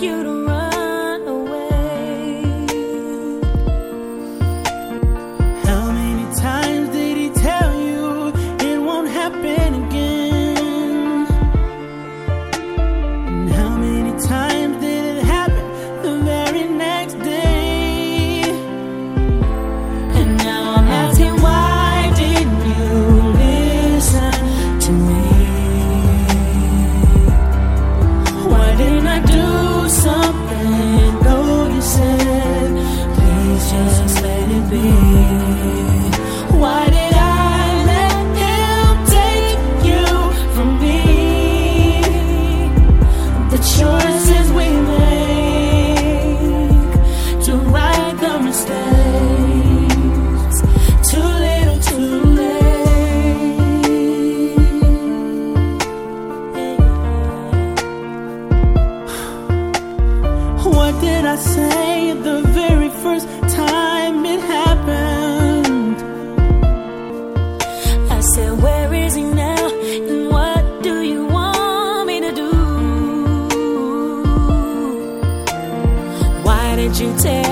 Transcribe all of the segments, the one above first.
you to said, please just let it be. I say the very first time it happened? I said, Where is he now? And what do you want me to do? Why did you take?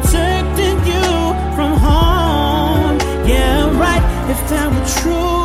protecting you from harm. Yeah, right. If that were true.